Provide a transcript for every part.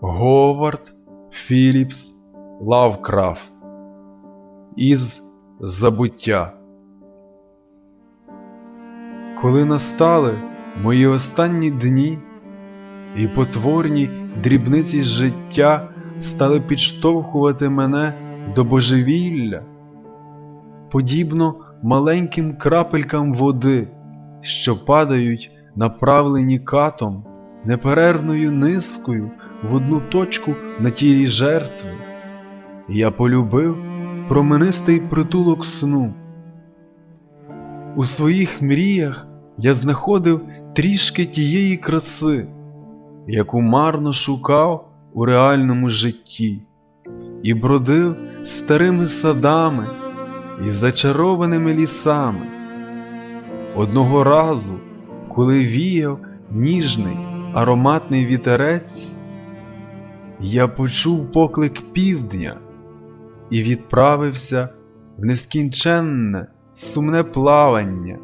Говард Філіпс Лавкрафт Із забуття. Коли настали мої останні дні, і потворні дрібниці життя стали підштовхувати мене до божевілля, подібно маленьким крапелькам води, що падають, направлені катом, неперервною низкою в одну точку на тілі жертви. Я полюбив променистий притулок сну. У своїх мріях я знаходив трішки тієї краси, яку марно шукав у реальному житті, і бродив старими садами і зачарованими лісами. Одного разу, коли віяв ніжний ароматний вітерець, я почув поклик півдня і відправився в нескінченне сумне плавання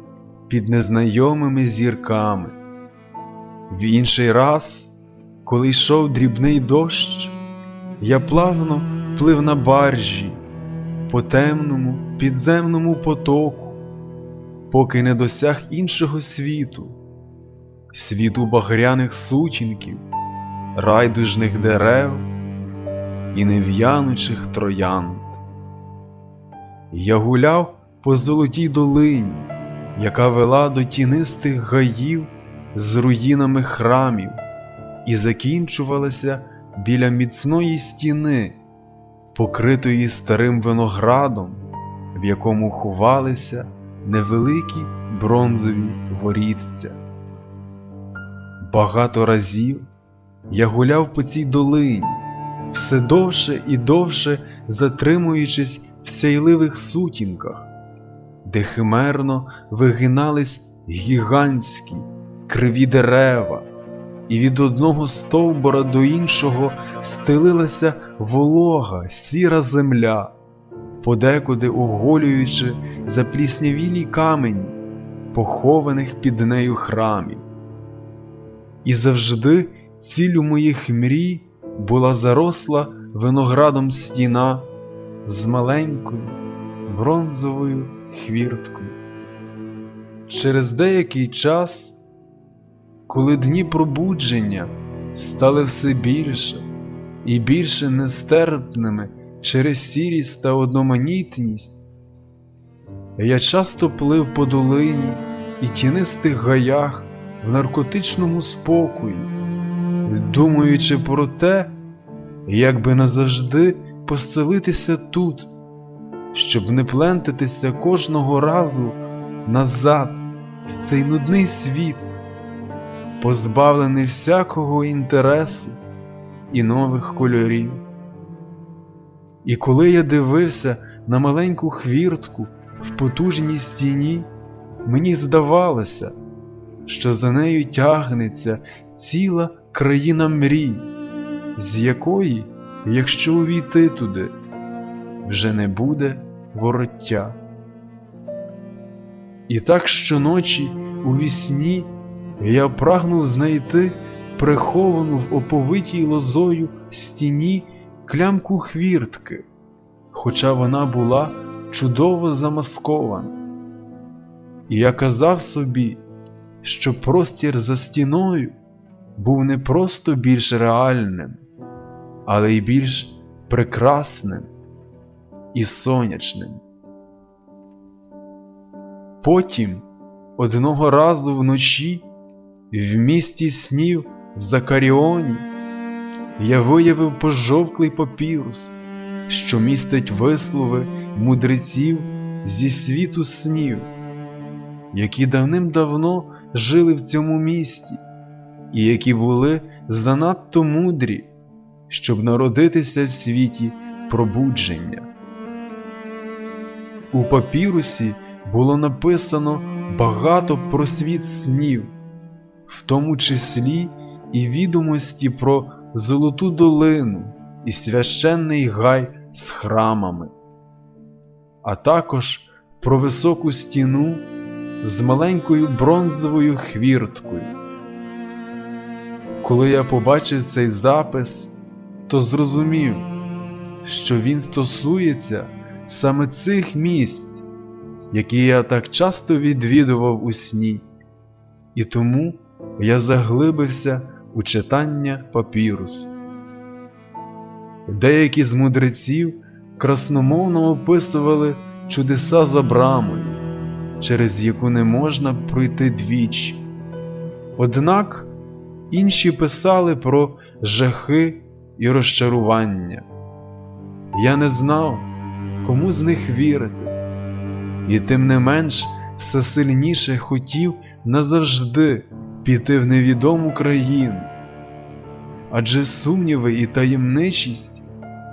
під незнайомими зірками. В інший раз, коли йшов дрібний дощ, я плавно плив на баржі по темному підземному потоку, поки не досяг іншого світу, світу багряних сутінків, райдужних дерев і нев'янучих троянд. Я гуляв по золотій долині, яка вела до тінистих гаїв з руїнами храмів, і закінчувалася біля міцної стіни, покритої старим виноградом, в якому ховалися невеликі бронзові ворітця. Багато разів я гуляв по цій долині, все довше і довше затримуючись в сяйливих сутінках, де химерно вигинались гігантські криві дерева, і від одного стовбора до іншого стелилася волога, сіра земля, подекуди оголюючи запліснявілі камені, похованих під нею храмів. І завжди цілю моїх мрій була заросла виноградом стіна з маленькою бронзовою хвірткою. Через деякий час, коли дні пробудження стали все більше і більше нестерпними через сірість та одноманітність, я часто плив по долині і тінистих гаях в наркотичному спокої, думаючи про те, як би назавжди поселитися тут, щоб не плентитися кожного разу назад в цей нудний світ, позбавлений всякого інтересу і нових кольорів. І коли я дивився на маленьку хвіртку в потужній стіні, мені здавалося, що за нею тягнеться ціла країна мрій, з якої, якщо увійти туди, вже не буде вороття. І так щоночі у вісні я прагнув знайти приховану в оповитій лозою стіні клямку хвіртки, хоча вона була чудово замаскована. І я казав собі, що простір за стіною був не просто більш реальним, але й більш прекрасним і сонячним. Потім одного разу вночі в місті снів Закаріоні я виявив пожовклий папірус, що містить вислови мудреців зі світу снів, які давним-давно жили в цьому місті, і які були занадто мудрі, щоб народитися в світі пробудження. У папірусі було написано багато про світ снів, в тому числі і відомості про Золоту долину і священний гай з храмами, а також про високу стіну з маленькою бронзовою хвірткою. Коли я побачив цей запис, то зрозумів, що він стосується саме цих місць, які я так часто відвідував у сні, і тому я заглибився у читання папірусу. Деякі з мудреців красномовно описували чудеса за брамою, через яку не можна пройти двічі. Однак інші писали про жахи і розчарування. Я не знав, кому з них вірити, і тим не менш все сильніше хотів назавжди піти в невідому країну. Адже сумніви і таємничість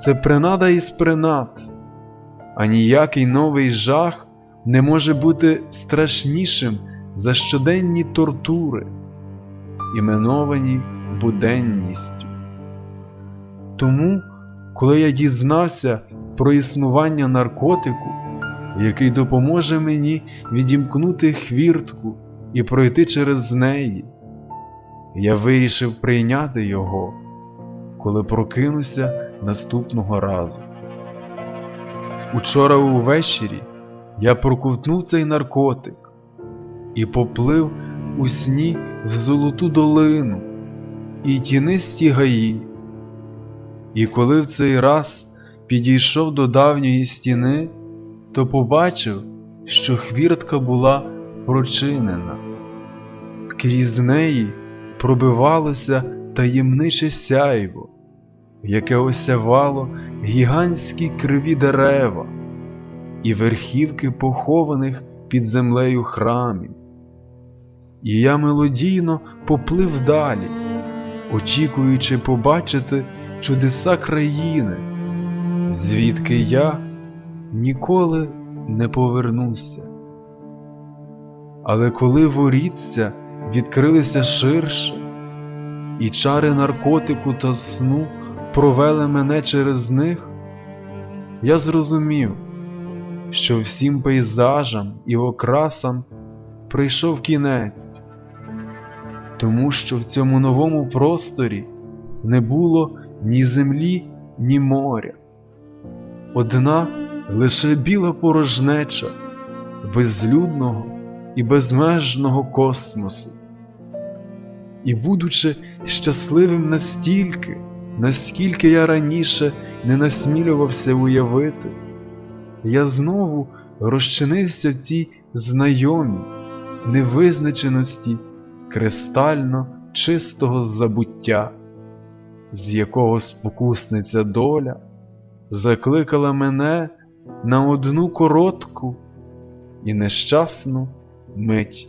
це принада із принад, а ніякий новий жах не може бути страшнішим за щоденні тортури, іменовані буденністю. Тому, коли я дізнався про існування наркотику, який допоможе мені відімкнути хвіртку і пройти через неї, я вирішив прийняти його, коли прокинуся наступного разу. Учора увечері я проковтнув цей наркотик і поплив у сні в золоту долину і тінисті гаї. І коли в цей раз підійшов до давньої стіни, то побачив, що хвіртка була прочинена. Крізь неї пробивалося таємниче сяйво, яке осявало гігантські криві дерева і верхівки похованих під землею храмів. І я мелодійно поплив далі, очікуючи побачити чудеса країни, звідки я ніколи не повернуся. Але коли воріться відкрилися ширше, і чари наркотику та сну провели мене через них, я зрозумів, що всім пейзажам і окрасам прийшов кінець, тому що в цьому новому просторі не було ні землі, ні моря. Одна лише біла порожнеча безлюдного і безмежного космосу. І, будучи щасливим настільки, наскільки я раніше не насмілювався уявити, я знову розчинився в цій знайомій невизначеності кристально чистого забуття, з якого спокусниця доля закликала мене на одну коротку і нещасну мить.